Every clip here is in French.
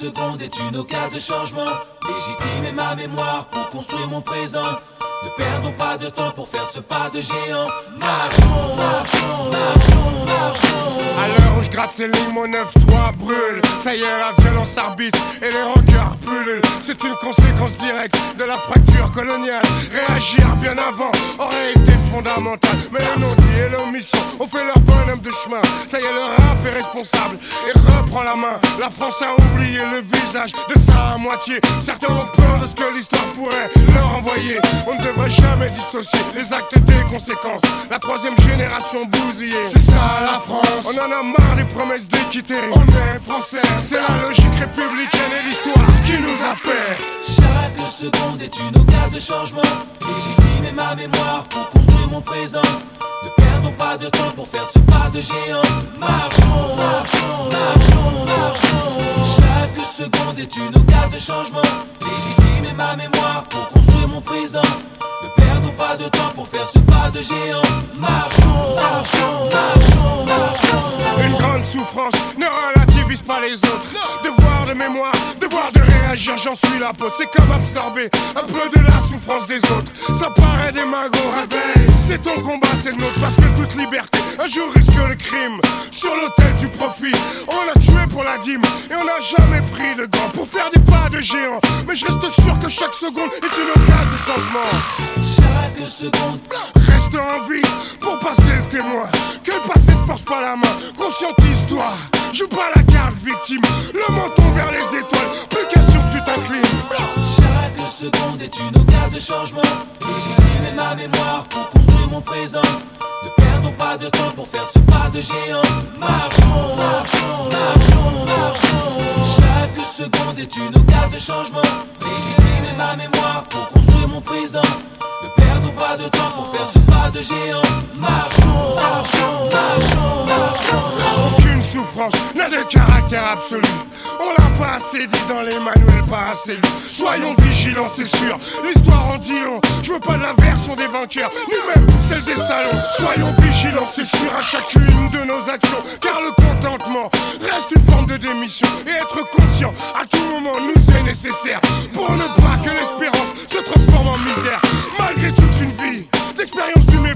seconde est une occasion de changement. Légitimer ma mémoire pour construire mon présent. Ne perdons pas de temps pour faire ce pas de géant. Marchons, marchons, marchons, marchons. À l'heure où je gratte ces lignes, mon 9-3 brûle. Ça y est, la violence arbitre et les rancœurs pullulent. C'est une conséquence directe de la fracture coloniale. Réagir bien avant aurait été Mais le non-dit et l'omission ont fait leur bonhomme de chemin. Ça y est, le rap est responsable et reprend la main. La France a oublié le visage de sa moitié. Certains ont peur de ce que l'histoire pourrait leur envoyer. On ne devrait jamais dissocier les actes des conséquences. La troisième génération bousillée. C'est ça la France. On en a marre des promesses d'équité. On est français. C'est la logique républicaine et l'histoire qui nous a fait. Chaque seconde est une occasion de changement. Légitimer ma mémoire pour construire mon présent. Ne perdons pas de temps pour faire ce pas de géant. Marchons, marchons, marchons, marchons. Chaque seconde est une occasion de changement. Légitimer ma mémoire pour construire mon présent. Ne perdons pas de temps pour faire ce pas de géant. Marchons, marchons, marchons, marchons. Une grande souffrance ne relativise pas les autres. Devoir de mémoire, réagir, j'en suis la peau. C'est comme absorber un peu de la souffrance des autres. Ça paraît des magots, réveil. C'est ton combat, c'est le nôtre. Parce que toute liberté, un jour risque le crime. Sur l'autel du profit, on a tué pour la dîme. Et on n'a jamais pris de gants pour faire des pas de géant. Mais je reste sûr que chaque seconde est une occasion de changement. Chaque seconde, Reste en vie pour passer le témoin. Que le passé ne force pas la main. Conscientise-toi. Joue pas la carte victime. Le menton vers les étoiles. Chaque seconde est une occasion de changement. Légitimer ma mémoire pour construire mon présent. Ne perdons pas de temps pour faire ce pas de géant. Marchons, marchons, marchons, marchons. Chaque seconde est une occasion de changement. Légitimer ma mémoire pour construire mon présent. Ne perdons pas de temps pour faire ce pas de géant. Marchons, marchons, marchons, marchons. Aucune souffrance n'a de caractère absolu. On l'a pas assez dit dans les manuels, pas assez lu. Soyons vigilants, c'est sûr. L'histoire en dit long. Je veux pas de la version des vainqueurs, ni même celle des salons. Soyons vigilants, c'est sûr, à chacune de nos actions. Car le contentement reste une forme de démission. Et être conscient à tout moment nous est nécessaire.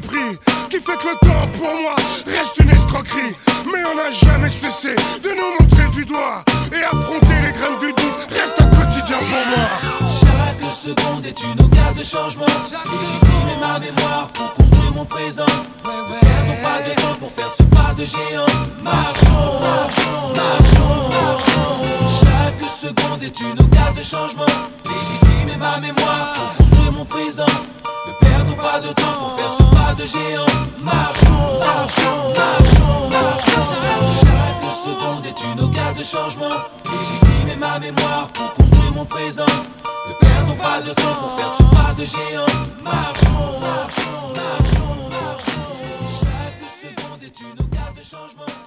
Mépris qui fait que le temps pour moi reste une escroquerie. Mais on n'a jamais cessé de nous montrer du doigt et affronter les graines du doute reste un quotidien pour moi. Chaque seconde est une occasion de changement. Légitimer ma mémoire pour construire mon présent. Ne perdons pas de temps pour faire ce pas de géant. Marchons, marchons, marchons, marchons. Chaque seconde est une occasion de changement. Légitimer ma mémoire pour construire mon présent. Pas de temps pour faire ce pas de géant. Marchons, marchons, marchons, marchons. Chaque seconde est une occasion de changement. Légitimer ma mémoire pour construire mon présent. Ne perdons pas de temps pour faire ce pas de géant. Marchons, marchons, marchons, marchons. Chaque seconde est une occasion de changement.